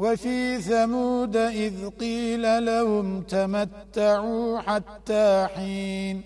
وفي ثمود إذ قيل لهم تمتعوا حتى حين